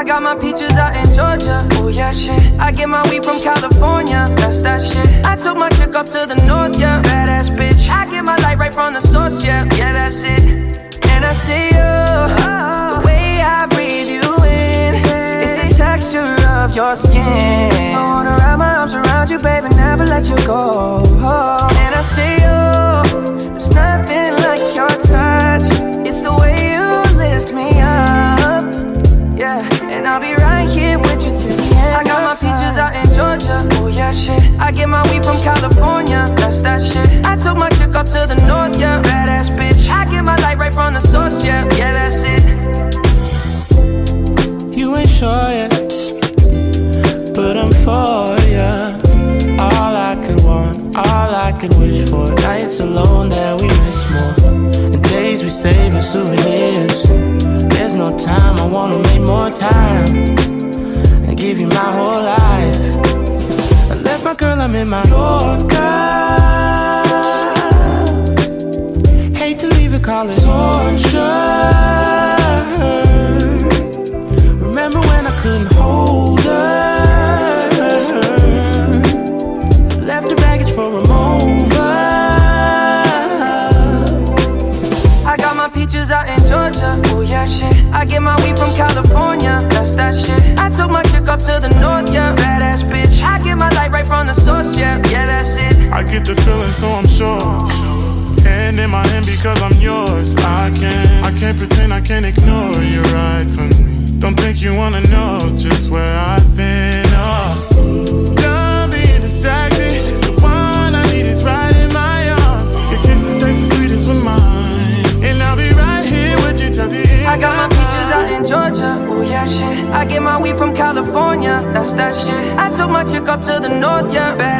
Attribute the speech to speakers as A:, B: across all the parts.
A: I got my peaches out in Georgia. Oh yeah, shit. I get my weed from California. That's that shit. I took my chick up to the north, yeah. Badass bitch. I get my light right from the source, yeah. Yeah, that's it. And I see you. The way I breathe you in. It's the texture of your skin. I wanna wrap my arms around you, baby, never let you go. I get my weed from California. That's that shit. I took my chick up to the north, yeah. Badass bitch. I get my light right from the source, yeah. Yeah, that's it.
B: You ain't sure yet, but I'm for ya. All I could want, all I could wish for. Nights alone that we miss more, and days we save as souvenirs. There's no time, I wanna make more time and give you my whole life. I left my girl, I'm in my Yorker. Hate to leave it, call it torture. Remember when I couldn't hold her? Left her baggage for a mover.
A: I got my peaches out in Georgia. Oh yeah, shit. I get my weed from California. That's that shit. I took my chick up to the north,
C: in my hand because I'm yours. I can't, I can't pretend, I can't ignore you right from me. Don't think you wanna know just where I've been. Oh, done being distracted. The one I need is right in my arms. Your kisses taste the sweetest with mine, and I'll be right here with you till the end.
A: I got my peaches out in Georgia. Oh yeah, shit. I get my weed from California. That's that shit. I took my chick up to the north, yeah. Badass bitch.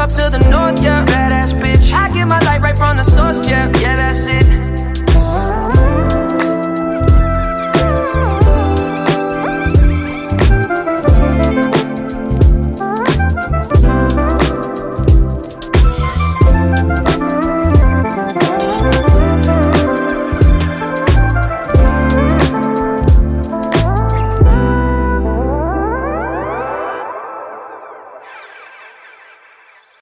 A: up to the north, yeah. Badass bitch. I get my light right from the source, yeah.